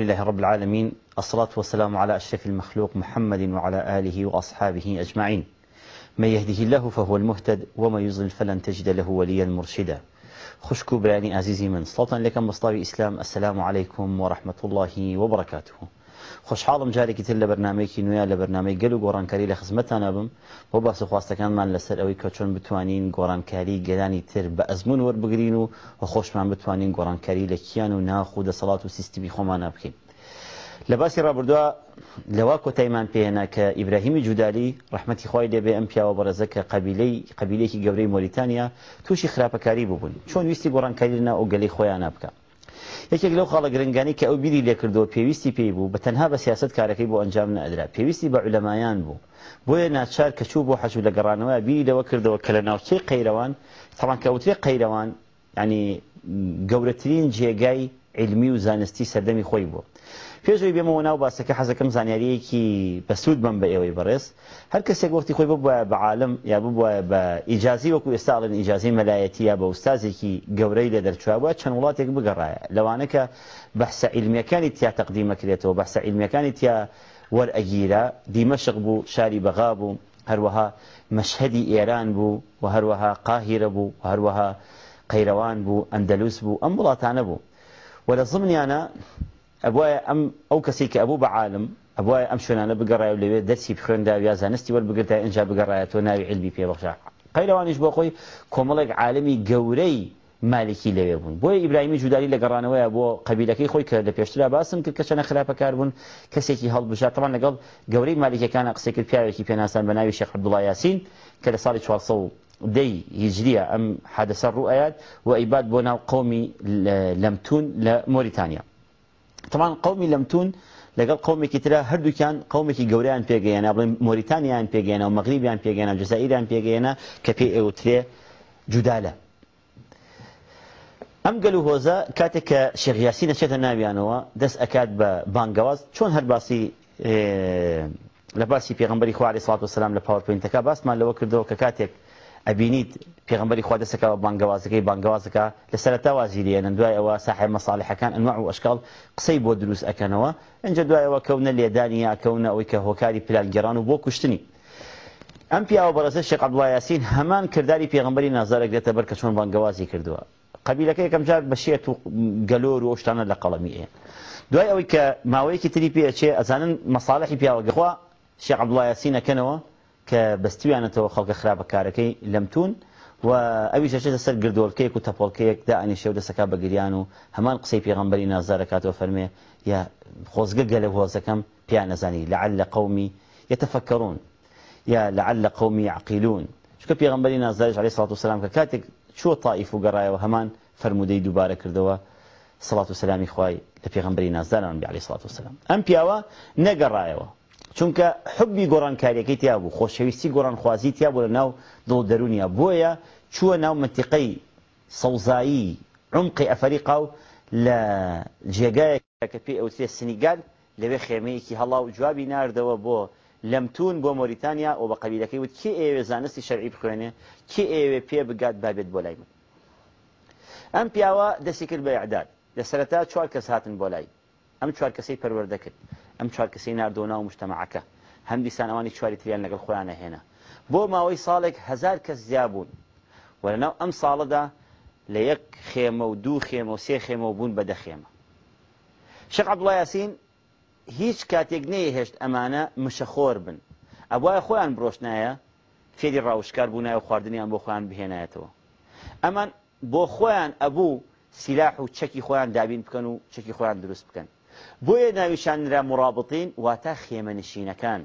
لله رب العالمين الصلاة والسلام على أشرف المخلوق محمد وعلى آله وأصحابه أجمعين من يهده الله فهو المهتد وما يضلل فلن تجد له وليا مرشدا خشكو براني عزيزي من سلطان لكم مصطفى إسلام السلام عليكم ورحمة الله وبركاته خوشحاڵم جارێکی تر لە بەرنمەیەکی نوێە لە بەرنمەی گەل و گۆڕانکاری لە خزمەتان نبم بۆ باس خواستەکانمان لەسەر ئەوەی کە چۆن بتوانین گۆڕانکاری گەلانی تر بە ئەزمون وەربگرین و خۆشمان بتوانین گۆڕانکاری لە کیان و ناخ و دەسەڵات و سیستمی خۆمانە بکەین. لە باسی ڕابردووە لەوا کۆتایمان پێێنا کە ئیبراهیمی جودالی ڕحمەتی خی دەبێ ئەم پیاوە بەرەزە کە قبیلەی قبیلێکی گەورەی مۆریتانیا تووشی خراپەکاری ببوون چۆن ویستی گۆڕانکاری لەنا ئەو گەلی خۆیان نابکە. یەکێک لەو خاڵە گرنگانی کە ئەو بیری لێکردەوە پێویستی پێی بوو بە تەنها بە سیاست کارەکەی بۆ ئەنجام نەدرا پێویستی بە علەمایان بوو بۆیە ناچار کە چوو بۆ حەجو لە گەڕانەوە بیری لەوە کردەوە کە لە ناوچەی قەیرەوان تەڵانکەوتری قەیرەوان ینی گەورەترین جێگای علمی و زانستی سەردەمی خۆی بوو پێشوی بێمەوە ناو باسەکە حەزەکەم زانیاریەکی بەسوود بم بە ئێوەی بەڕێز هەر کەسێک وەختی خۆی ببە بە عالم یا ببە بە ئیجازی وەکو ئێستاڵن ئیجازی مەلایەتی یا بە ئوستازێکی گەورەی لە دەرچوابە چەند وڵاتێک بگەڕایە لەوانەکە بەحسە علمیەکانی تیا تەقدیمەکرێتەوە بەحسە علمیەکانی تیا وەرئەگیرە دیمەشق بوو شاری بەغا بوو هەروەها مەشهدی ئێران بوو و هەروەها قاهیرە بوو هەروەها قەیرەوان بوو ئەندەلووس بوو ئەم وڵاتانە بوو ولا زمنیانە ئەبواە ئەم ئەو کەسی کە ئەبوو بە عالم ئەبواە ئەم شوێنانە بگەڕای و لەوێ دەستی بخێندا یا زانستی وەربگرتا ئەجا بگەڕایەتەوە ناوی علبی پێبخشا قەیلەوانیش بۆ خۆی کۆمەڵێک عالمی گەورەی مالکی لەوێ بوون بۆیە ئیبراهیمی جوداری لە گەڕانەوەیە بۆ قبیلەکەی خۆی کە لە پێشترا باسم کرد کە چەنە خراپەکار بوون کەسێکی هەڵبژات تەوان لەگەڵ گەورەی مالکەکانە قسەکرد پیاوێکی پێناسان بە ناوی شێخ عبدوڵایاسین کە لە ساڵی 4 دەی هیجریە ئەم حادەسە ڕوئات و ئەیبات بۆ ناو قومی لەمتون لە مۆریتانیا تەمان قومی لەمتون لەگەڵ قومێکی تررا هەردووکیان قومێکی گەوریان پێگەیەنە بڵێن مۆریتانیان پێگەێنە و مەغریبیان پێگەێنە جزائیران پێگەێنە کە پێی ئێوترێ جودالە ئەم گەل و هۆزە کاتێک کە شێغیاسی نەچێتە ناویانەوە دەست ئەکات بە بانگەواز چۆن هەر باسی لە باسی پێغمبەری خوارد سڵات وسلام لە پاوەپینتەکە باسمان لەوە کردەوە کە کاتێک ئەبینیت پێغمبەری خوا دەسەکە بە بانگەوازەکەی بانگەوازەکە لە سەرەتا وازیریەنن دوای ئەوە ساحێ مەساڵحەکان ئەنوع و ئەشکال قسەی بۆ دروست ئەەکەنەوە ئەنج دوایەوە کەونە لێدانی یاکەونە ئەوەی کە هۆکاری پلانگەران و بۆ کوشتنی ئەم پیاوە بەڕێزە شێق عبدڵایاسین هەمان کردداری پێغمبەری نازارێک دێتە بەر کە چۆن بانگەوازی کردووە قبیلەکە یەکەم جار بەشێت و گەلۆر و شتانە لە قەڵەمی ئێ دوای ئەوەی کە ماوەیەکی تری پێچێ ئەزانن مەساڵحی پیاوەگەخوا شێق عبدڵایاسینەکەنەوە کە بەستویانەتەوە خەڵکە خراپە کارەکەی لمتون و ئەوی شەشێتە سەر گردۆلکەیەک و تەپۆڵکەیەک دا ئەنیشێو دەسەکە بەگریان و هەمان قسەی پێغمبەری نازارەکاتەوە فەرمێ یا خۆزگە گەلە هۆزەکەم پیان نەزانی لەعل قومی یتەفەکەڕون یا لەعل قومی عقیلون چکە پێغمبەری نازارش علی سڵات و سلام کە کاتێک شو طائف و گەڕایەوە هەمان فرمودەی دووبارە کردەوە سڵات و سلامی خوای لە پێغمبەری بی علی سڵات و سلام چونکە حبی گۆڕانکاریەکەی تیا بوو خۆشەویستی گۆڕانخوازی تیا بوو لە ناو دڵ دەرونیە بۆیە چووە ناو منتیقەی سەوزایی عمقی ئەفریقا و لە جێگایەکە پێی ئەوسێ سنیگال لەوێ خێمەیەکی هەڵا و جوابی ناردەوە بۆ لەمتون بۆ مۆریتانیا ئەو بە قەبیلەکەی وت کێ ئێوێ زانستی شەرعی بخوێنێ کێ ئێوێ پێ بگات بابێت بۆ لای من ئەم پیاوە دەستی کرد بە عداد لە سەرەتا چوار کەس هاتن بۆ لای ئەم چوار کەسەی پەروەردەکرد ئەم چوار کەسی نردۆ ناو مشتتەمەعەکە هەندیسان ئەوانی چواری تریان لەگەڵ خۆیانە هێنا بۆ ماوەی ساڵێک هزار کەس زیابوون وەرەناو ئەم ساڵەدا لە یەک خێمە و دوو خێمە و سێ خێمە بوون بەدەخێمە شق عبڵایسین هیچ کاتێک نەیە هێشت ئەمانە مشەخۆر بن ئەوایە خۆیان برۆشنایە فێری ڕاوشکار بوو نایە خواردنیان بۆ خۆیان بهێنایەتەوە ئەمان بۆ خۆیان ئەبوو سیلاح و چەکی خۆیان دابین بکەن و چەکی خۆیان دروست بکەن بۆیە ناویشانرا مرابطین واتە خێمەنشینەکان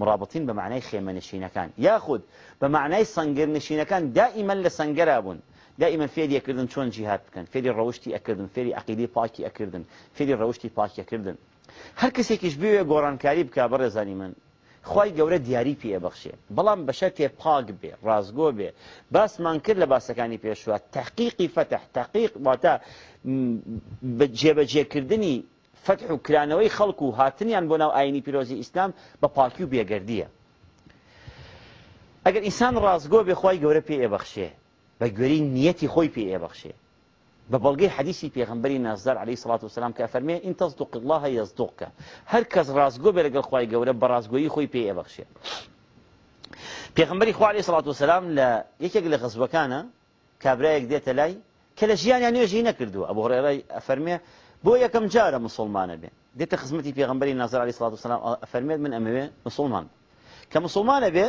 مرابطین بە معنای خێمەنشینەکان یاخود بە معنای سنگرنشینەکان دائیمەن لە سنگەرا بوون دائیمەن فێری ئەکردن چۆن جیهات بکەن فێری ڕەوشی ئەکردن فێری عقیدی پاکی ئەکردن فێری ڕەوشی پاکیەکردن هەر کەسێکیش بوێ گۆڕانکاری بک بەڕێزانی من خی گەورە دیاری پێبەخشێ بەڵام بە شەرتێ پاک بێ ڕازگۆ بێ باسمان کرد لە باسەکانی پێشوە تحقیقی فتح تحقیق واتە جێبەجێکردنی فتح و کرانەوەی خەڵکو و هاتنیان بۆ ناو ئاینی پیرۆزی ئیسلام بە پاکی و بێگردیە ئەگەر ئینسان ڕازگۆ بێخوای گەورە پێ ئێبەخشێ بە گوێری نیەتی خۆی پێ ئێبەخشێ بە بەڵگەی حدیسی پێغمبەری نازدار علی سڵات وسلام کە فەرمێ ئین تەصدق الله یزدقکە هەر کەس ڕازگۆ بێ لەگەڵ خوای گەورە بە ڕازگۆیی خۆی پێ ئێبەخشێ پێغمبەری خوا علی سڵات وسلام لە یەکێک لە غەزبەکانە کابرایەک دێتە لای کە لە ژیانیان نوێژی نەکردووە ئەبۆ ڕێڕای ئەفەرمێ بۆ یەکەم جارە مسلمانە بێ دێتە خزمەتی پێغمبەری نازر علی سڵات وسلام فەرمێت من ئەمەوێ مسلمان کە مسلمانە بێ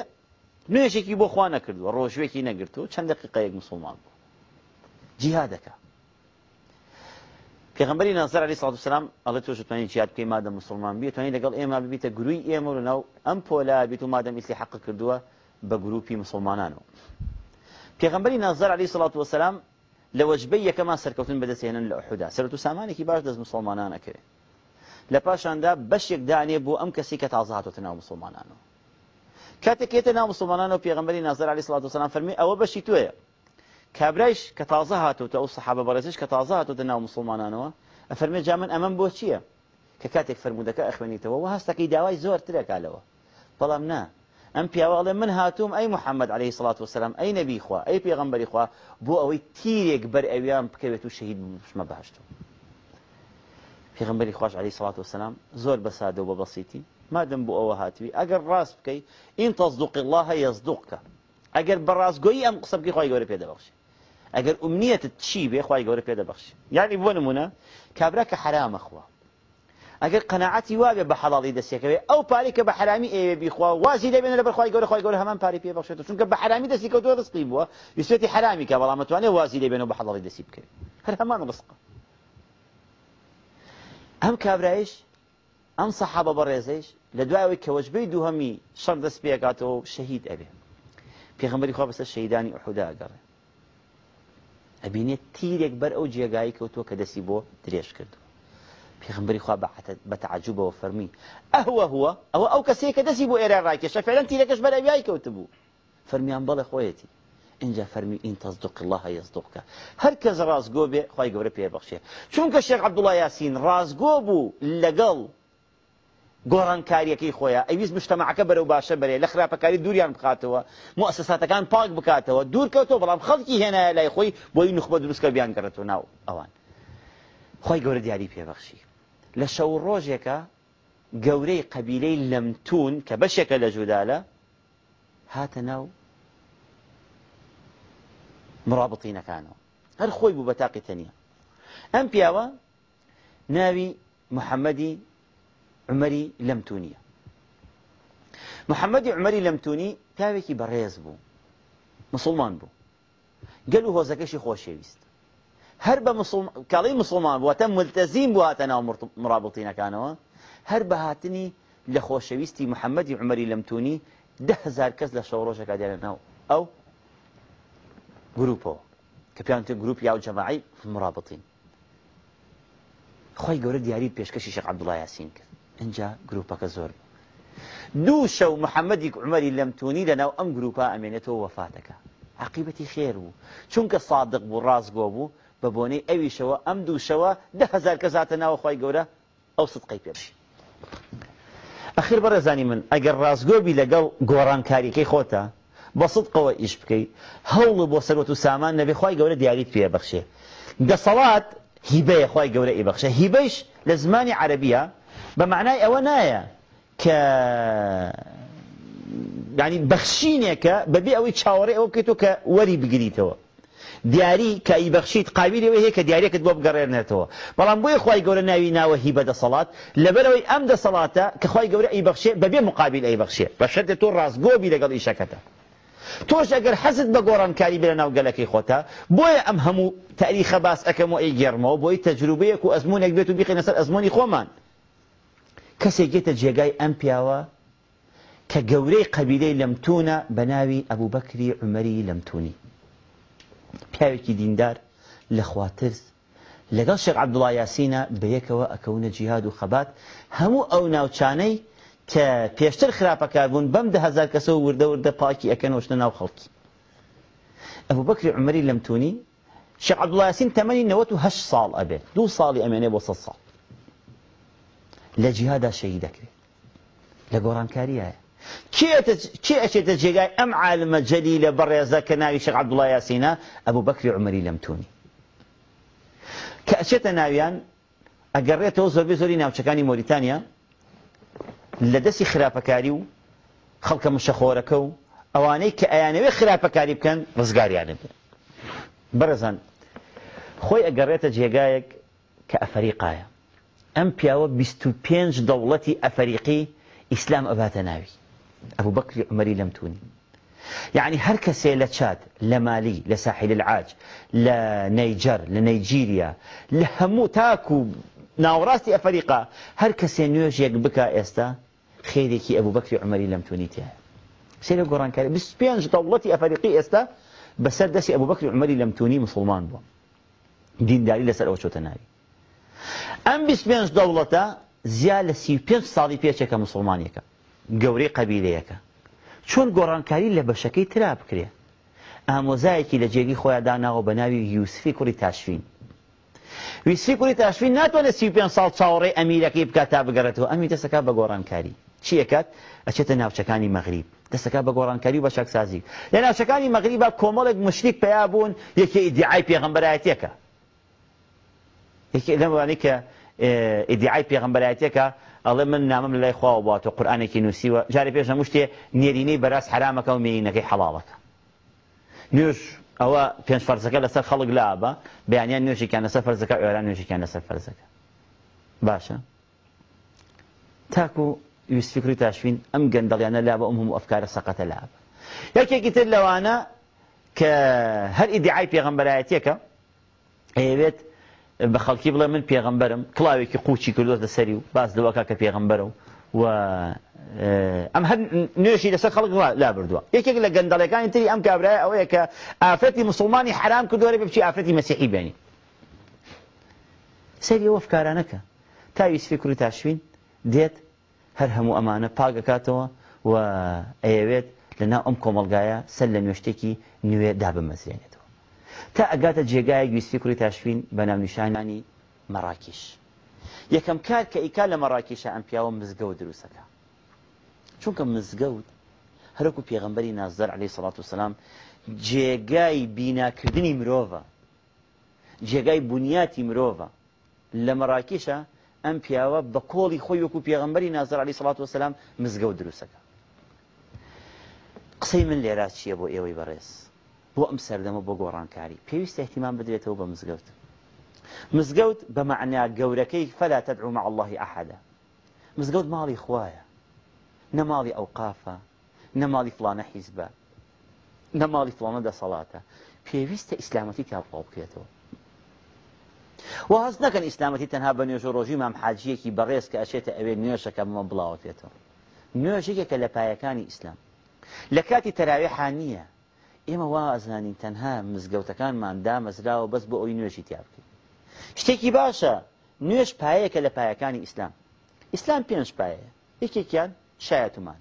نوێژێکی بۆ خوا نەکردووە ڕۆژوێکی نەگرتو و چەند دقیقەیەک مسلمان بوو جیها دەکە پێغمبەری نازر علی سڵات وسلام ئەڵێ تۆ توانانی جیاد بکەی مادە مسلمان بێت توانانی لەگەڵ ئێمە ببیتە گروی ئێمە و ناو ئەم پۆلا بیت و مادەم ئیسلی حق کردووە بە گروپی مسلمانانەوە پێغمبەری نازر علی سڵات وسلام لوجبيه كما سركوتن سەرکەوتن بەدەستێنن لە ئەحودا سەرەت و باش دز مسلمانانەکەێ لە پاشاندا باش دانێ بۆ ئەم کەسی کە تازهاتۆتە ناو مسلمانانەوە کاتێکێتە ناو مسلمانانەوە پێغمبەری نازر علی سڵات وسلام فرمي او باش توێە كابريش کە تو هاتوتە ئەو سەحابە بەڕێزش کە افرمي هاتوتە امام مسلمانانەوە ئەفەرمێ جا من تو بۆ چییە زور کاتێک فرمودەکە ئەخوێنیتەوە ام پیاوال من هاتوم اي محمد عليه الصلاه والسلام اي نبي اخوا اي پیغمبر اخوا بو او تيريك بر ايام كويتو شهيد مش ما بهشتو پیغمبر اخواش عليه الصلاه والسلام زول بساده وبسيتي ما دم بو او هاتوي اگر راس بكي ان تصدق الله يصدقك اگر براس گوي ام قسم كي خواي گوري پيدا بخش اگر امنيت تشي به خواي گوري پيدا بخش يعني بو نمونه كبرك حرام اخوا اگر ئەگەر قەنەعەتی وابێ بە حەڵی دەستێکەوێ او پاری که به حرامی ای بی بیخوا وازی دەبێنە لە بەرخوای همان پاری پی هەمان تو چون که به حرامی دەستی که دو رزقی بوا یوسێتی حرامی که بەڵام توانێت وازی و به حلالی دەبێنەوە بە هر همان رزق هم که برایش ام صحابه برایش سەحابە که ڕێزەیش دو همی کەوەجبەی دست شەڕ دەست شهید شەهید ئەبێ پێغمبەری خوا بەسەر شەیدانی ئەحودا ئەگەڕێ ئەبینێت تیرێک بەر او جێگایی که تو کدسی بو دریش کردو پیغمبری خواه به تعجب و اهو هو او او کسی که دسی بو ایران رای کشه فعلا تیره کش برای بیایی کوت بو فرمی هم بله خویتی اینجا تصدق الله یصدق که هر کس رازگو بی خواهی گوره پیه بخشه چون که شیخ عبدالله یاسین رازگو بو لگل گران کاری که خویا ایویز مجتمع كبر برو باشه بره لخرا پکاری دوریان بخاتوا مؤسسات كان پاک بکاتوا دور کوتو بلام خلقی هنه لای خوی بایی نخبه درست که بیان اوان خواهی گوره دیاری پیه بخشی لە روجك ڕۆژێکە قبيلي قەبیلەی لەمتون کە بەشێکە لە جودالە هاتە ناو مرابطینەکانەوە هەر خۆی بوو بە تاقی تەنیە عمري پیاوە ناوی محەممەدی عمەری لەمتونیە بو عمەری لەمتونی پیاوێکی بەڕێز بوو مسلمان بوو هەر بە کاڵی مسلمان بوواتە ملتەزیم بواتە ناو مرابڵتینەکانەوە هەر بە هاتنی لە خۆشەویستی محەممەدی عمەری لەمتونی دههزار کەس لە شەڕۆژەکە دێنە ناو ئەو گروپەوە کە پیانتە گروپ یا و جەماعی مرابڵین خۆی گەورە دیاری پێشکەشی شەق عبدوڵای یاسین کرد اینجا گروپەکە زۆر دوو شەو محەممەدی عمەری لەمتونی لەناو ئەم گروپە ئەمێنێتەوە وەفاتەکە عقیبەتی خێر بوو چونکە سادق بوو ڕازگۆ بوو بە بۆنەی ئەویشەوە ئەم دووشەوە دههزار کە زاتە ناوەخوای گەورە ئەو سدقەی پێبشی ئەخیر بەڕێزانی من ئەگەر ڕازگۆبی لەگەڵ گۆڕانکاریەکەی خۆتە بە سدقەوە ئیش بکەیت هەوڵ بۆ سەرەت و سامان نەبێ خی گەورە دیاریت پێبەخشێ دەسەڵات هیبەیە خی گەورە ئیبەخشە هیبەیش لە زمانی عەربیە بە معنای ئەوە نایە کە ینی بەخشینێکە بەبێ ئەوەی چاوەڕێ ئەوە کەیت و کە وەری بگریتەوە دیاری کە ئیبەخشیت قابلی وەیە کە دیارێکت بۆ بگەڕێنێتەوە بەڵام بۆیە خی گەورە ناوی ناوە هی بەدەسەڵات لەبەرەوەی ئەم دەسەڵاتە کە خی گەورە ئیبەخشێ بەبێ مقابل ئەیبەخشێ بە شەرێت تۆ ڕاستگۆبی لەگەڵ ئیشەکەتە تۆش ئەگەر حەزت بە گۆڕانکاری برە ناو گەلەکەی خۆتە بۆیە ئەم هەموو تاریخە باس ئەەکەم و ئەی گێرمەوە بۆی تەجروبەیەک و ئەزمونێک بێت و بخێنە سەر ئەزمموی خۆمان کەسێک گێتە جێگای ئەم پیاوە کە گەورەی قەبیلەی لەمتونە بە ناوی ئەبوو بەکری عمەری لەمتونی پیاوێکی دیندار لە خواترز لەگەڵ شێق عبدڵایاسینە بەیەکەوە ئەکەونە جیهاد و خەبات هەموو ئەو ناوچانەی کە پێشتر خراپەکار بوون بەم دههزار کەسە و وردە وردە پاکی ئەەکەن وشتە ناو خەڵکی ئەو بەکری عمەری لەمتونی شێق عبدڵایاسین تەمەنی 98 ساڵ ئەبێت دوو ساڵی ئەمێنێ بۆ سە ساڵ لە جیهادا شەهی دەکرێت لە گۆڕانکاریایە کێ ئەچێتە جێگای ئەم عالمە جەلی لە بەڕێزە کە ناوی شێخ عەبدوڵڵا یاسینە ئەبوو بەکری عمەری لەمتونی کە ئەچێتە ناویان ئەگەڕێتەوە زۆربەی زۆری ناوچەکانی مۆریتانیا لە دەستی خراپەکاری و خەڵکە مشەخۆرەکە و ئەوانەی کە ئەیانەوێ خراپەکاری بکەن ڕزگاریانە بێ بەرەزان خۆی ئەگەڕێتە جێگایەک کە ئەفریقایە ئەم پیاوە 25 دەوڵەتی ئەفریقی ئیسلام ئەباتە ناوی أبو بكر عمري لم توني يعني هر كسي لتشاد لمالي لساحل العاج لنيجر لنيجيريا لهمو تاكو ناوراستي أفريقا هر كسي نيوش يقبكا إستا خيريكي أبو بكر عمري لم توني تيه سيلة قران كاري بس بيانج دولتي أفريقي إستا بس سردسي أبو بكر عمري لم توني مسلمان بو دين داري لسأل أوشو تناري أم بس بيانج دولتا زيالة سي بيانج صالي بيانج كمسلمانيكا گەورەی قەبیلەیەەکە چۆن گۆڕانکاری لە بەشەکەی ترا بکرێ ئامۆزایەکی لە جێگی خۆیان داناوە بە ناوی یوسفی کوری تاشفین ویسفی کوری تاشفین ناتوانێت سی پێ ساڵ چاوەڕێ ئەمیرەکەی بکات تا بگەڕێتەوە ئەمی دەسەکە بە گۆڕانکاری چیەکات ئەچێتە ناوچەکانی مەغریب دەسەکە بە گۆڕانکاری بە شەکسازی لە ناوچەکانی مەغریبا کۆمەڵێک مشریک پیا بوون یەکی ئیدعای پێغمبەرایەتەکە یەکی لەوانەی کە ئیدعای پێغمبەرایەتەکە ئەڵێ من نامم لای خواوە باتەوە قورآانێکی نووسیوە جارێ پێش هەموو شتێ نێرینەی بەراز حرامەکە و مێینەکەی حەڵاڵەکە نوێژ ئەوە پێنج فەرزەکە لەسەر خەڵک لابە بەیانیان نوێژێکیان لەسەر فەرزەکە ئێران نوێژێکیان لەسەر فەرزەکە باشە تاکو ویسفکری تاشوین ئەم گەندەڵیانە لابە ئەم هەموو ئەفکارە سەقەتە لابە یەکێکی تر لەوانە کە هەر ئیدعای پێغەمبەرایەتەکە ئەیەوێت بە خەڵکی بڵێ من کلاهی که قوچی کردوە لەسەری و دوکا که کە پێغمبەرە و اه، ئەم هەر نوێشی لەسەر خەڵک لا بردووە یەکێک لە گەندەڵەکانی تری ئەم کابرای ئەوەیە کە ئافرەتی مسلمانی حرام کردوەرە بچی ئافرەتی مەسیحی بێنی سەری تا یوسف کرد تشوین تاشوین هر هەر امانه پاگ کاتو و لنا ام کمال ئەم کۆمەلگایە سەر کی نوی دب دابمەزێنێت تا ئەگاتە جێگایە گویستی کوری تاشوین بە ناونیشانانی مەراکیش یەکەم کار کە ئیکا لە مەراکیشە ئەم پیاوە مزگەوت دروستەکە چونکە مزگەوت هەرکو پێغمبەری نازدەر علی سڵات وسلام جێگای بیناکردنی مرۆڤە جێگای بنیاتی مرۆڤە لە مەراکیشە ئەم پیاوە بە کۆڵی خۆی وەکو پێغمبەری نازر علی سڵات وسلام مزگە و دروستەکە قسەی من لێرا چییە بۆ ئێوەی بەڕێز بۆ ئەم سەردەمە بۆ گۆڕانکاری پێویستە احتیمان بدرێتەوە بە مزگەوت مزگەوت بە معنیا گەورەکەی فەلا تدعو مع الله أحدا مزگەوت ماڵی خوایە نەماڵی ئەوقافە نەماڵی فلانە حیزبە نەماڵی فلانە دەسەڵاتە پێویستە ئیسلامەتی تاپڵاو بکرێتەوە و هەست نەکەن ئیسلامەتی تەنها بە نوێژ ڕۆژی مام حاجیەکی بەڕێز کە ئەچێتە ئەوێ نوێشەکە بمە بڵاوێتەوە نوێژێکە لە پایەکانی ئیسلام لە کاتی تەراوێحانیە ئێمە وا ئەزانین تەنها مزگەوتەکانمان دامەزراوە بەس بۆ ئەوی نوێژی تیا بکەین شتێکی باشە نوێش پایەکە لە پایەکانی ئیسلام ئیسلام پێنج پایە یەکێکیان شایەتمان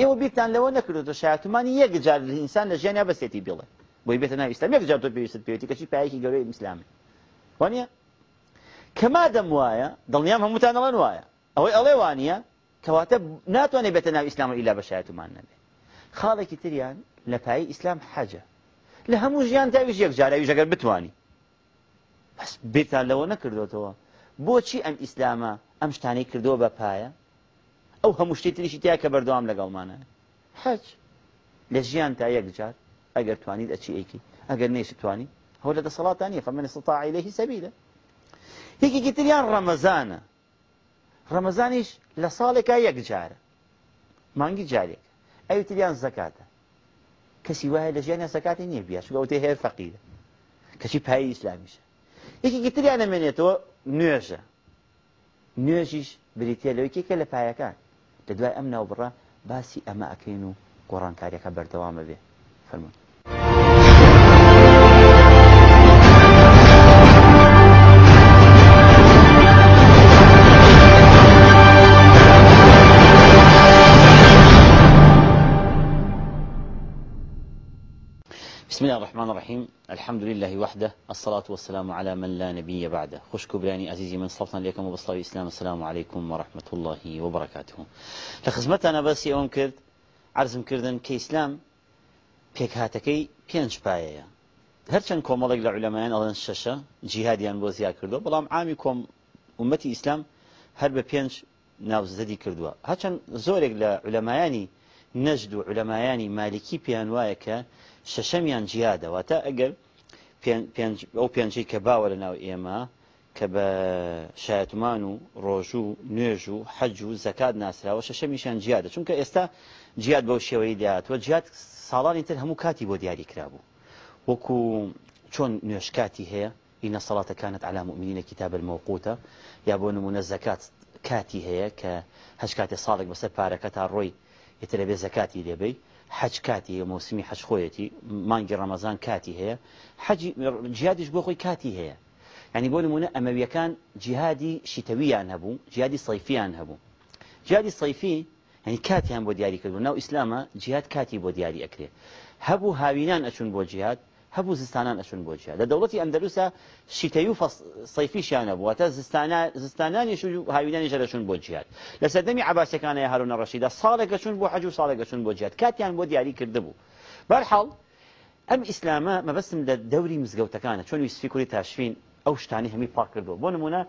ئێوە بیرتان لەوە نەکردوتە شایەتمانی یەک جار ئینسان لە ژیانیا بەسێتی بڵێ بۆی بێتە ناو ئیسلام یەک جار تۆ پێویست پێوتی کەچی پایەکی گەورەی ئیسلامی وانە کەما دەم وایە دڵنیام هەمووتان دەڵێن وایە ئەوەی ئەڵێ وانە کەواتە ناتوانێت بێتە ناو ئیسلام و ئیلا بە شایەتمان نەبێت خاڵێکی تریان لە پایی ئیسلام حەجە لە هەموو ژیان داویش یەک جاراویش ئەگەر بتانی بەس بێتان لەوە نەکردوێتەوە بۆچی ئەم ئیسلامە ئەم شتانەی کردووە بە پایە ئەو هەموو شتی تریشی تیا کە بەردەوام لەگەڵمانە حەج لە ژیان تا یەک جار ئەگەر توانیت ئەچی ئەیکی ئەگەر نێش توانی هەو لە دەسەڵاتان نیە فمن استطاع إليه سبيلا هێکی تریان ڕەمەزانە ڕەمەزانیش لە ساڵێکا یەک جارە مانگی جارێک ئەوی تریان زەکاتە کسی وای کەسی وایە لە ژیانی یاسەکاتی نییە بیاش بەوتێ هێر فەقیرە کەچی پایی ئسلامیشە یەکی گتریان نامێنێتەوە نوێژە نوێژیش بریتە لەوەیکێکە لە پایەکان تدوای امن و ناوبڕە باسی اما اکینو قرآن کاری که بر دوام بیه فرمون بسم الله الرحمن الرحيم الحمد لله وحده الصلاة والسلام على من لا نبي بعده خشك كبراني عزيزي من صلتنا لكم وبصلاة الإسلام السلام عليكم ورحمة الله وبركاته لخزمتنا بس يوم كرد عرزم كردن كي إسلام بيك هاتكي پایەیە هەرچەند کۆمەڵێک لە علەمایان ئەڵێن شەشە جیهادیان بۆ زیا کردو بەڵام عامی کۆم ومەتی ئیسلام هەر بە پێنج ناوزدەدی کردووە هەچەند زۆرێک لە علەمایانی نەژد و علەمایانی مالکی پیان شەشەمیان جیادەوە تا ئەگەر ئەو پێنجی کە باوە لە ناو ئێمە کە بە شایەتمان و ڕۆژوو نوێژ و حەج و زەکات ناسراوە شەشەمیشان جیادە چونکە ئێستا جیاد بەو شێوەی دەهاتوە جیاد ساڵانی تر هەموو کاتی بۆ دیاری کرابوو وەکو چۆن نوێشکاتی هەیە ئینە سەڵاتە كانت على مؤمنینە کتاب الموقوتە یا بۆ نمونە زەکات کاتی هەیە کە هەش کاتی ساڵێک بەسەر پارەکە تا ڕۆی ئێتر لەبێ زەکاتی لێبەی حج كاتي هي موسمي حج خويتي مانجي رمضان كاتي هي حج جهاد بو خوي كاتي هي يعني بقول منا اما كان جهادي شتوي عن بو جهادي صيفي عن بو جهادي صيفي يعني كاتي هم بودياري كدو ناو اسلاما جهاد كاتي بودياري اكري هبو هاوينان اشون بو جهاد هبو زستانان اشون بوجه ده دولتي دەوڵەتی شتيو صيفي و سەیفی شیانە بووە زستانان يشو هاوينان يشرشون بوجه بۆ عباس كان يا هارون الرشيد صالك ساڵێکەشون بو حجو صالك ساڵێکەشون بوجه جیات کاتیان بۆ دیاری کردبوو بەرحاڵ ئەم ئیسلامە مەبەستم لە دەوری مزگەوتەکانە چۆن ویسفیکوری تاشفین ئەو تاشفين او شتاني همي باكر نمونە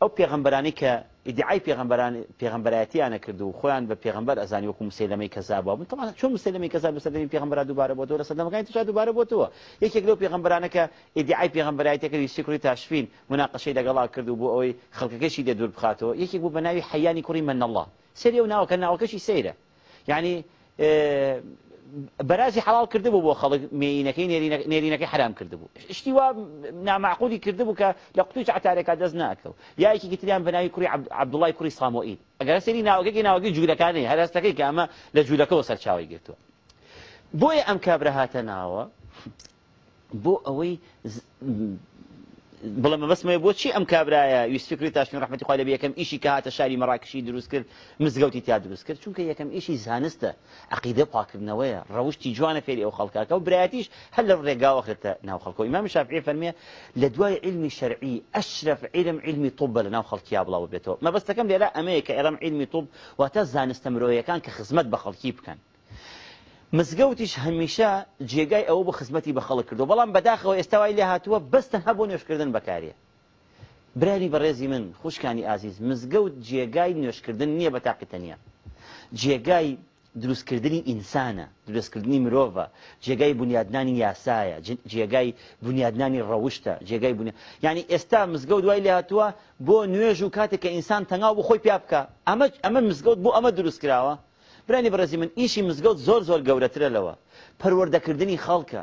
ئەو او کە ادعای پیغمبران ئیدعای پێغمبەرایەتیانە کرد و طبعا بە مسلمی کذاب وەکو مسلەمەی کەزابە من تەمان چۆن مسلەمەی کەزا بەسەدەمی پێغمبرا دووبارە بۆ دۆرە سەدەمەکانی تشا دووبارە بۆتەوە یەکێک لەو پێغمبرانەکە ئیدعای پێغمبەرایەتەکەی سیکوری تاشفین مناقەشەی لەگەڵا کرد و بۆ ئەوەی خەڵکەکەشی لێ دوور بخاتەوە یەکێک بنای حیانی کریم من الله منەڵە سری و ناوەکە ناوەکەشی سیره یعنی اه، بەرازی حڵال کرد بوو بۆ خەڵک مینەکەی نێرینەکەی حرام کرد بوو شتی وا نامعقودی کرد بوو کە لە قوتوی عتارێکا دەست ناکەوت یاکی گتریان بەناوی کوری عبدوڵای کوری سامۆئید ئەگەر سەری ناوەکەی ناوەکەی جوولەکانی هەراستەکەی کە ئەمە لە جوولەکەەوە سەرچاوی گرتووە بۆیە ئەم کابرا هاتە ناوە بۆ ئەوەی بله ما بس ما يبود شيء أم يوسف يستفكر تاشن رحمة الله عليه كم إشي كهات الشاري مراكشي دروس كر مزجوتي تياد دروس كر شون كم إيشي زانستة عقيدة باكر نوايا روش تيجوانة في أو خلكها كاو برياتيش هل الرجال وقتها ناو خلكوا إمام الشافعي فرمي لدواء علمي شرعي أشرف علم علمي طب لنا وخلك يا بلا وبيتو ما بس تكمل لا أمريكا علم علمي طب وتزانستة مرويا كان كخدمة بخلكيب كان مزگەوتیش هەمیشە جێگای ئەوە بە خزمەتی بە خەڵک کردو بەڵام بەداخەوە ئێستاوای لێ هاتووە بەستە هەبوو نوێشکردن بەکارێ براری بەڕێزی من خوشکانی ئازیز مزگەوت جێگای نوێشکردن نییە بە تاقیتەنە جێگای دروستکردنی ئینسانە دروستکردنی مرۆڤە جێگای بنیادنانی یاسایە جێگای بنیادنانی ڕەوشتە جێگای بنی ینی ئێستا مزگە دوای لە هاتووە بۆ نوێژ و کاتێک کە ئینسان تەنگاو بۆ خۆی پیا بکە ئەمە ئەمە مزگەوت بۆ ئەمە دروست کراوە برانی بەڕێزی من ئیشی مزگەوت زۆر زۆر گەورەترە لەوە پەروەردەکردنی خەڵکە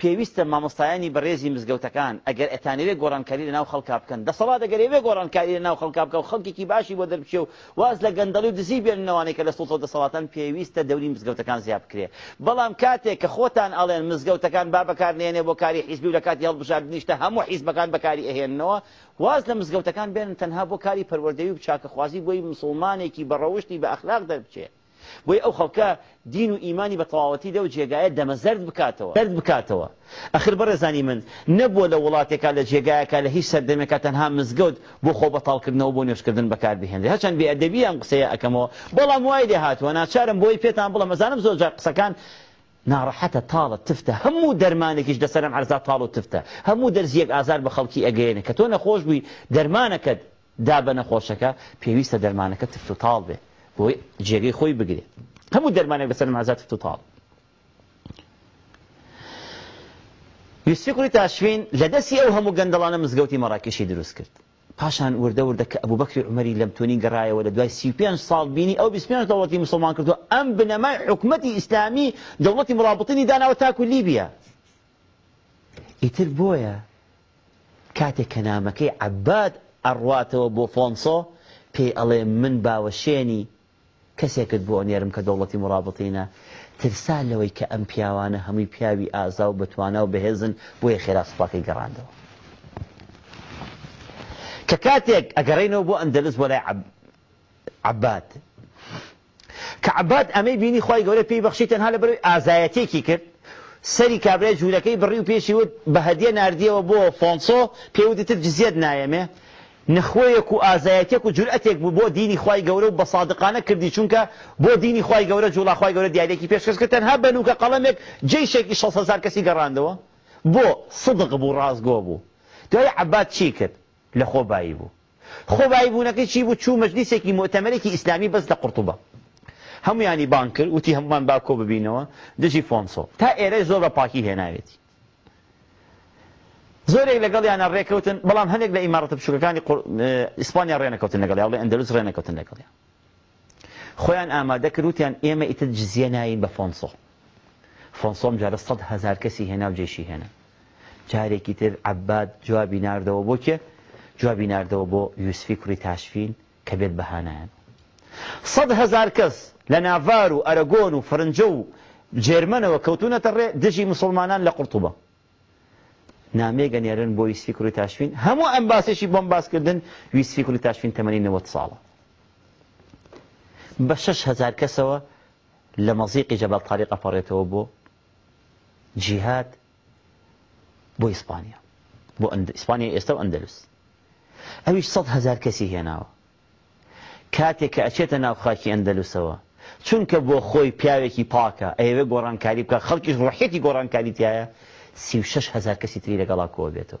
پێویستە مامۆستایانی بەڕێزی مزگەوتەکان ئەگەر ئەتانەوێ گۆڕانکاری لە ناو خەڵکا بکەن دەسەڵات دەگەرێوێ گۆڕانکاری لە ناو خەڵکا بکە و خەڵکیی باشی بۆ دەربچێ و واز لە گەندەڵی و دزی بێنەوانێک کە لە سوڵ دەسەڵاتان پێویستە دەوری مزگەوتەکان زیاب بکرێ بەڵام کاتێک کە خۆتان ئەڵێن مزگەوتەکان با بەکارنێنێ بۆ کاری حیزبی و لە کاتی هەڵبژاردنیشتە هەموو حیزبەکان بەکاری ئەهێننەوە واز لە مزگەوتەکان بێنن تەنها بۆ کاری پەروەردەوی بچاکەخوازی بۆی مسلمانێکی بەڕەوشتی بە ئەخلاق دەربچێت بۆی ئەو خەڵکە دین و ئیمانی بە تەواوەتی دە و جێگایە دەمەزرد بکاتەوە دەرد بکاتەوە ئەخر بەڕێزانی من نەبووە لە وڵاتێکا لە جێگایەکە لە هیچ سەردەمێکە تەنها مزگەوت بۆ خۆ بەتاڵکردنەوە بۆ نوێشکردن بەکار بهێنێ هەچەند بێئەدەبیان قسەیە ئەەکەمەوە بەڵام وای لێ هاتووە ناچارم بۆی پێتان بڵە مەزانم زۆر قسەکان ناڕەحەتە تاڵە تفتە هەموو دەرمانێکیش دەسەرم عرزا تاڵ و تفتە هەموو دەرزیەک ئازار بە خەڵکی ئەگەێنە کە تۆ نەخۆش بووی دەرمانەکەت دا بە نەخۆشەکە پێویستە دەرمانەکە تفت و تاڵ بێت بۆی جێگەی خۆی بگرێت هەموو دەرمانێک بەسەر مازات توتاڵ یوسفکری تاشوین لە دەستی ئەو هەموو گەندەڵانە مزگەوتی مەڕاکێشی دروست کرد پاشان وردەوردە کە ئەبوو بەکری عمەری لەم تۆنی گەڕایەوە لە دوای سی5 ساڵ بینی ئەو 25 دەوڵەتی مسلمان کردو ئەم بنەمای حکومەتی ئیسلامی دەوڵەتی مرابطنی داناوە تاکو لیبیا ئیتر بۆیە کاتێک کە نامەکەی عباد ئەڕواتەوە بۆ فۆنسۆ پێی ئەڵێ من باوەشێنی کەسێکت بۆ نێرم کە دەوڵەتی مڕابطینە ترسا لەوەی کە ئەم پیاوانە هەمووی پیاوی ئازا و بتوانە و بەهێزن بۆیە خێرا سوپاکەی گەڕاندەوە کە کاتێک ئەگەڕینەوە بۆ ئەندەلس بۆ لای عبات کە عبات ئەمەی بینی خی گەورە پێی بەخشی تەنها لە بەروی ئازایەتێکی کرد سەری کابرای جوورەکەی بڕی و پێشی وت بە هەدیە نردیەوە بۆ فۆنسۆ پێودی تر جزیت نایەمێ نەخۆیەک و ئازایەتێک و جورئەتێک بوو بۆ دینی خی گەورە و بە سادقانە کردی چونکە بۆ دینی خی گەورە جوڵاخوای گەورە دیارێکی پێشکەسکە تەنها بن و کە قەڵەمێک جێشێکی 600هزار کەسی گەڕاندەوە بۆ صدق بوو ڕازگۆ بوو دوای عبات چی کرد لە خۆبایی بوو خۆبایی بوونەکەی چی بوو چوو مەجلیسێکی مۆتەمەرێکی ئیسلامی بەس لە قوتوبە هەمویانی بان کرد وتی هەمومان باکۆ ببینەوە دژی فۆنسۆ تا ئێرە زۆر بە پاکی هێناوێتی لگالی آن زۆرێک لەگەڵیانە ڕێککەوتن بەڵام هەندێک لە ئیمارەتە بچووکەکانی ئیسپانیا ڕێنەکەوتن لەگەڵی ئەڵێ ئەندەلوس ڕێنەکەوتن لەگەڵیان خۆیان ئامادە کردوتیان ئێمە ئیتر جزیە ناین بە فۆنسۆ فۆنسۆم مجاز صد هزار کسی هنر و جێشی هێنا جارێکی تر عباد جوابی و بو که جوابی و بو یوسفی کوری تشفین کبد بێت بەهانایان سەد هزار کس لنافارو ارگونو فرنجو جرمنو و فەرنجە و جێرمەنەوە مسلمانان لقرطبه نامێگەنێرن بۆ ویسفیکر و تاشوین هەموو ئەم باسێکی بۆم باسکردن ویسفیکر و تاشوین تەمەنی نەوە ساڵە بە شش هزار کەسەوە لە مەزیقی جەبال تاریق ئەپەڕێتەوە بۆ جیهات بۆ ئیسپانیا بۆ ئیسپانیا ئێستا و ئەندەلوس ئەویش سە هزار کەسی هێناوە کاتێک کە ئەچێتە ناو خاکی ئەندەلوسەوە چونکە بۆ خۆی پیاوێکی پاکە ئەیەوێ گۆڕانکاری بکە خەڵکیش ڕحێتی گۆڕانکاریتیایە سی شش هزار کەسی تری لەگەڵا کۆ بێتەوە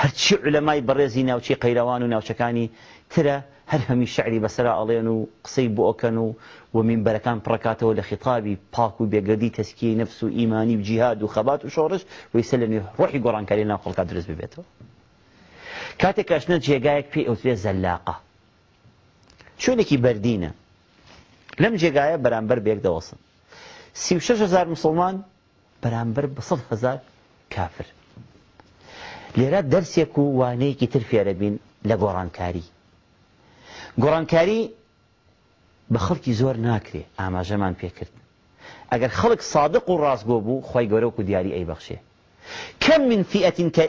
هەرچی علەمای بەڕێزی ناوچی قەیرەوان و ناوچەکانی ترە هەر هەمی شعری بەسرا ئەڵێن و قسەی بۆ ئۆکەن و و مینبەرەکان پڕکاتەوە لە خیتابی پاک و بێگردی تەسکی نفس و ئیمانی و جیهاد و خەبات و شۆڕش ویسە لە ڕۆحی گۆڕانکاری ناو خەڵکا درست ببێتەوە کاتێک کاشنە جێگایەک پێی ئەوتێ زەلاقە شوێنێکی بەردینە لەم جێگایە بەرامبەر بێک دەوەسن سی هزار مسلمان بەرامبەر بە سەد هزار کافر درس يكو و وانەیەکی تر فێرەبین كاري گۆڕانکاری كاري بە زور ناكري اما جمان بيكرت اگر خلق صادق وراس قوبو بوو خی گەورە اي بخشي كم من فئة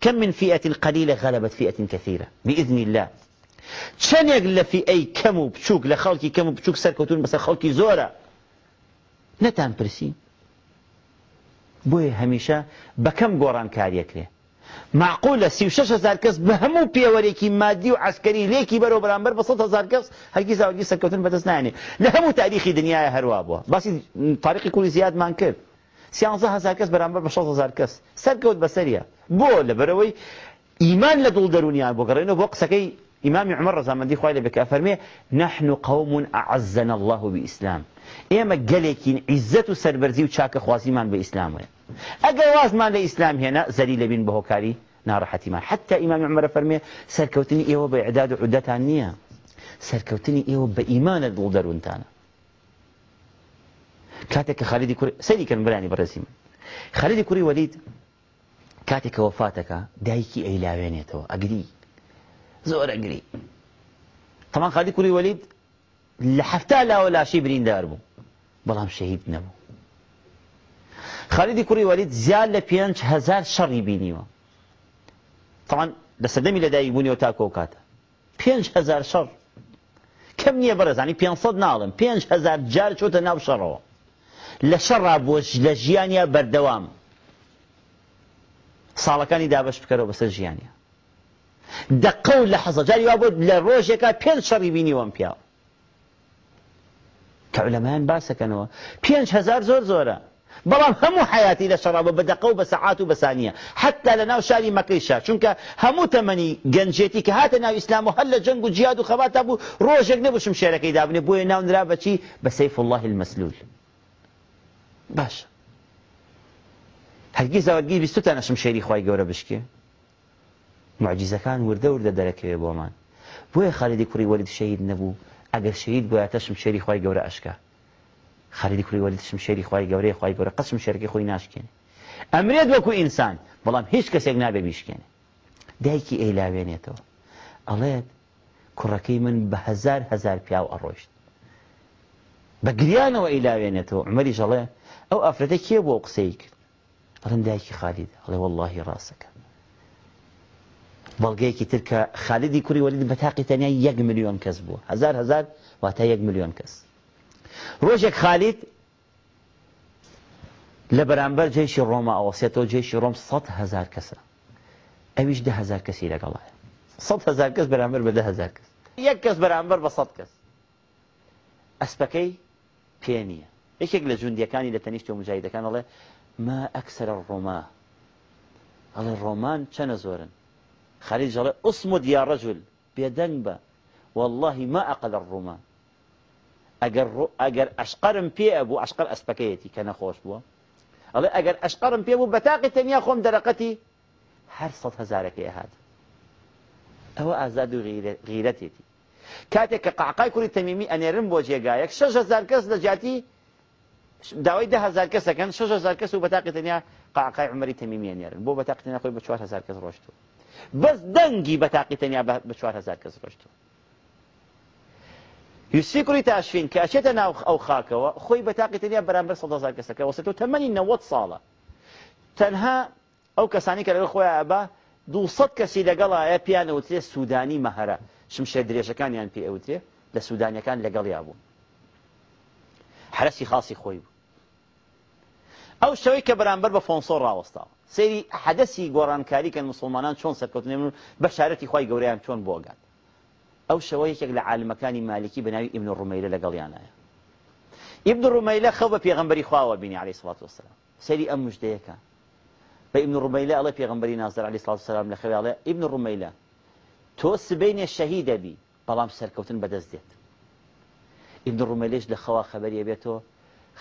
كم من فئة قليلة غلبت فئة كثيرة بإذن الله شن يقل في أي كمو بچووک لە كمو کەم و بس خلقي زورا نتان برسين بۆیە هەمیشە بەکەم گۆڕان کاریەکرێ معقولە سی هزار کەس بە هەموو پێوەرێکی مادی و عسکەری لێکی بەرەو بەرامبەر بە هزار کەس هەرگی زاوەگی سەرکەوتن بەدەست نانێ لە هەموو تاریخی دنیاە هەروە بووە باسی تاریقی کوری زیادمان کرد سیانزە هزار کەس بەرامبەر بە هزار کەس سەرکەوت بەسەریە بۆ لەبەرەوەی ئیمان لە دڵ دەرونیان بۆ گەڕێنەوە بۆ قسەکەی إمام عمر ڕزامەندی دي خوالي بك أفرمي نحن قوم أعزنا الله بإسلام إما قليكين عزة سربرزي وشاك و من بإسلام بە ئیسلامە ئەگەر وازمان لە ئیسلام هێنا زەری لەبین بە حتى إمام عمر ئیمامی عمرە فەرمێ بإعداد ئێوە بە عداد بإيمان عودەتان نییە سەرکەوتنی ئێوە بە ئیمانە دڵ دەروونتانە کاتێک کە خالیدی کوری سەری کردن برانی بەڕێزی من خالیدی زۆرە گری تەمان خالی کوری وەلید لە حەفتا لاوە لاشی بریندار بوو بەڵام شەهید نەبوو خالیدی کوری وەلید زیاد لە پێنج هزار شەڕی بینیوە تەمان لە سەدەمی لەدایک بوونیەوە تاکۆ کاتە پێنج هزار شەڕ کەم نییە بەرەزانی 500 ناڵم 5هزار جار چۆتە ناو شەڕەوە لە شەڕا بۆش لە ژیانیا بەردەوام ساڵەکانی دابش بکەرەوە بەسەر ژیانیا دقه لە حەزەجاری وا بۆ لە ڕۆژێکا پێنج شەڕی بینیوەم پیا کە لەمایان باسەکەنەوە پێنج هزار زۆر زۆرە بەڵام هەموو حياتی لە شەڕابە بە دقە و بە سەعات و بەسانیە حتا لە ناو شاری مەکەیشا چونکە هەموو تەمەنی گەنجێتی کە هاتە ناو ئیسلام و هەل لە جنگ و جیاد و خەباتا بوو ڕۆژێک نەبشم شێرەکەی دابنێ بۆیە ناونرا بەچی بە سەیف الله المەسلول باشە هەرگیز ئەوەگیری سوتە نەشم شێری خی گەورە بشکێ معجزەکان وردە وردە دەرەکەوێ بۆمان بۆیە خالیدی کوڕی وەرید شەید نەبوو ئەگەر شەید بۆیاتە شمشێری خی گەورە ئەشکە خالیدی کوری وەرید شمشێری خی گەورەی خی گەورە قسم شەرکی خۆی ناشکێنێ ئەمرێت وەکو ئینسان بەڵام هیچ کەسێک نابێ بیشکێنێ دایکی ئەیلاوێنێتەوە ئەڵێت کوڕەکەی من بە هزار هزار پیا و ئەڕۆشت بە گریانەوە ئەیلاوێنێتەوە عمەری ژەڵێ ئەو ئافرەتە کێ بۆ قسەی کرد ئەڵم دایکی خالید ئەڵێ واللهی ڕاستەکە بلغي كي تلك خالدي كوري وليد بتاقي تانيا يج مليون كس بو هزار هزار واتا يق مليون كس روشك خالد لبرانبر جيش روما اوسيتو جيش روم صد هزار كاسا اوش ده هزار كاسي لك الله صد هزار كاس برانبر بده هزار كاس يق كاس برانبر بصد كاس اسبكي بيانية ايش يقل جندي كاني لتنشتو مجايدة كان الله ما اكثر الروما الله الرومان چنه زورن خليج اصمد يا رجل بيدنبا والله ما اقل الرما اجر اجر اشقرم بي ابو اشقر اسبكيتي كان خوش بو الله اجر اشقر بي ابو بتاقي تنيا خوم درقتي هر صد هزارك يا هاد هو ازاد غيرتي كاتك قعقاي كل التميمي ان يرم بوجي جايك شجا زركس دجاتي داوي ده هزار كسكن شجا زركس وبتاقي تنيا قعقاي عمري تميمي ان يرم بو بتاقي تنيا خوي بشوار هزار روشتو بەس دەنگی بە تاقیتەنیا بە 4هزار کەس ڕشتوە یوسیکری تاشفین کە ئەچێتە ناو ئەو خاکەوە خۆی بە تاقیتەنیا بەرامبەر 100هزار کەسەکە وەسەوە تەمەنی 90 ساڵە تەنها ئەو کەسانی کە لەگەڵ خۆیان ئەبا 200 کەسی لەگەڵایە پیانەوترێ سوودانی مەهرە شمشە درێژەکانیان پێ ئەوترێ لە سوودانیەکان لەگەڵیا بوون حرەسی خاصی خۆی بوو ئەو شەوەی کە بەرامبەر بە فۆنسۆ ڕاوەستاوە سری گوران کاری که مسلمانان چون چۆن سەرکەوتنێن بە خوای خی چون چۆن او ئەو شەوەیەکێک لە عالمەکانی مالکی بەناوی ئیمن ڕومەیلە لەگەڵیانایە ئیبن ڕومەیلە خەو پیغمبری پێغمبەری خواوە بینی علی سڵات وسلام سەری ئەم مژدەیەەکە بە ابن ڕومەیلە الله پیغمبری ناظر علی سڵات سلام لە خەویاڵێ ئیبن ڕومەیلە تۆ سبینێ شەهی دەبی بەڵام سەرکەوتن بەدەست دێت ئیبن ڕومەیلش لە خەوا خەبەریە بێتەوە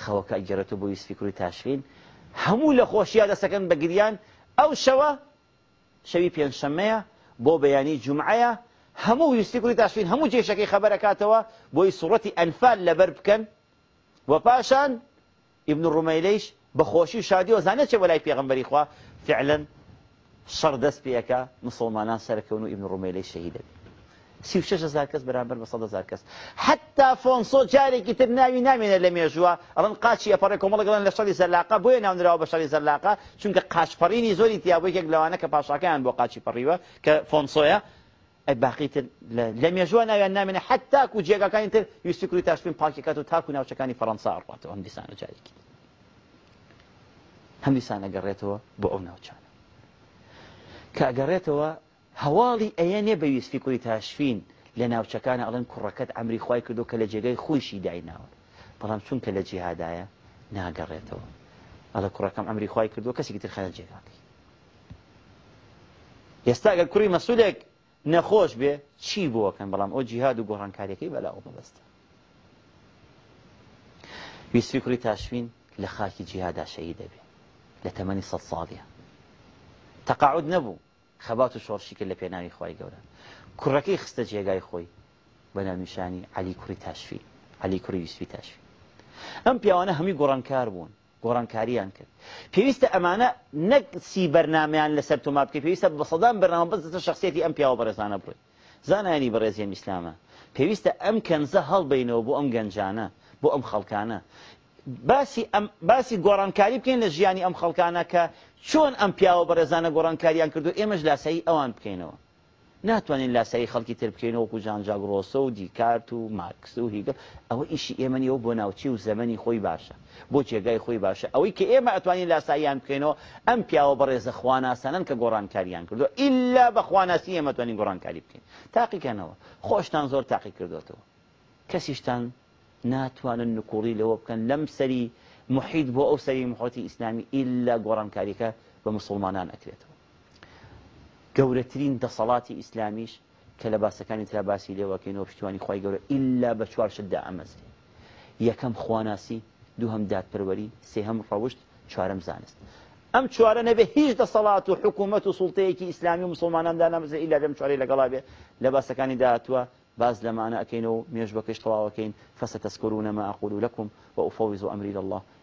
خەوەکە ئەگەرێتەوە بۆ ویسفیکوری تاشرین هەموو لە خۆشییا دەسەکەن بە گریان ئەو شەوە شەوی پێنجشەمەیە بۆ بەیانی جمعەیە هەموو ویسفیکوری تاشرین هەموو جێشەکەی خەبەرەکاتەوە بۆی سوڕەتی ئەنفال لەبەر بکەن و پاشان ئبن ڕومەیلەیش بە خۆشی و شادیەوە زانێت چێ بەلای پێغمبەری خوا فعلەن شەڕ دەست پێەکە مسلمانان سەرکەون و ئبن ڕومەیلەی شەهیدەبی 36 هزار کس بەرامبەر بە 100 هزار کەس حتا فۆنسۆ جارێکی تر ناوی نامێنێت لە مێژووە ئەڵەن قاچی ئەپەڕی کۆمەڵگەڵن لە شەڵی زەلاقا بۆیە ناونراوە بە شەڵی زەلاقا چونکە قاچپەڕینی زۆری تیابەیەک لەوانە کە پاشەکەیان بۆ قاچی پەڕیوە کە فۆنسۆیە باقیتر لە مێژوە ناویان نامێنە حتاکو جێگەکانی تر یوسیکوی تاشپین پاکێکات و تاکو ناوچەکانی فەەنسا ڕاتەوە ئەم دیسانە جارێکی هەم دیسانە گەڕێتەوە بۆ ئەو ناوچانە کە ئەگەڕێتەوە هەواڵی ئەیە نێ بەویستی کوری تاشفین لە ناوچەکانە ئەڵەن کوڕەکەت ئەمری خی کردو کە لە جێگەی خۆشی دایناوە بەڵام چونکە لە جیهادایە ناگەڕێتەوە ئەڵە کوڕەکەم ئەمری خی کردو کەسێکی تر خەنە جێگاکی ئێستا ئەگەر کوڕی مەسوولێک نەخۆش بێ چی بووەکەن بەڵام ئەو جیهاد و گۆڕانکاریەکەی بەلاو مەبەستە ویسوی کوری تاشفین لە خاکی جیهادا شەهی دەبێ لە تەمەنی سەد ساڵیە تەقاعود نەبوو خەبات و شۆڕشی کرد لە پێناوی خی گەورە کوڕەکەی خستە جێگای خۆی بەنامیشانی علی کوری تاشفی علی کوری ویسوی تاشفی ئەم پیاوانە هەمی گۆڕانکار بوون گۆڕانکاریان کرد پێویستە ئەمانە نەکسی بەرنمەیان لەسەر تۆما بکە پێویستە بە سەدان بەرنامە بەزتە شخصێتی ئەم پیاوە بەرەزانە بڕێت زانانی بەڕێزیان ئیسلامە پێویستە ئەم کەنزە هەڵبینەوە بۆ ئەم گەنجانە بۆ ئەم خەڵکانە باسی گۆڕانکاری بکەین لە ژیانی ئەم خەڵکانە کە چۆن ئەم پیاوە بەرەزانە گۆڕانکاریان کردو ئێمەش لاسایی ئەوان بکەینەوە ناتوانین لاسایی خەڵکی تر بکەینەوە وەکو ژانجاگرۆسە و دیکارت و ماکس و هیگە ئەوە ئیشی ئێمەنیەوە بۆ ناوچی و زەمەنی خۆی باشە بۆ جێگای خۆی باشە ئەوەی کە ئێمە ئەتوانین لاساییان بکەینەوە ئەم پیاوە بەڕێزە خواناسانن کە گۆڕانکاریان کردو ئللا بە خواناسی ئێمەتوانین گۆڕانکاری بکەین تاقیکەنەوە خۆشتان زۆر تاقی کردوێتەوە کەسیشتان ناتوانن نکوڵی لەوە بکەن لەم سەری محید بۆ ئەو سەری محۆتی ئیسلامی ئللا گۆڕانکاریکە بە مسلمانان ئەکرێتەوە گەورەترین دەسەڵاتی ئیسلامیش کە لە باسەکانی تراباسی لێوەکەینەوە پشتیوانی خی گەورە ئللا بە چوار شدا ئەمەزی یەکەم خواناسی دوو هەم دادپەروەری سێ هەم ڕەوشت چوارم زانست ئەم چوارە نەبێ هیچ دەسەڵات و حکوومەت و سڵتەیەکی ئیسلامی و مسلماناندا نامزە ئیلا لەم چواری لەگەڵا بێ لە باسەکانی داهاتوە باز لما أنا أكينو ميجبكش بەکەش فستذكرون ما أقول لكم وأفوز أمري و الله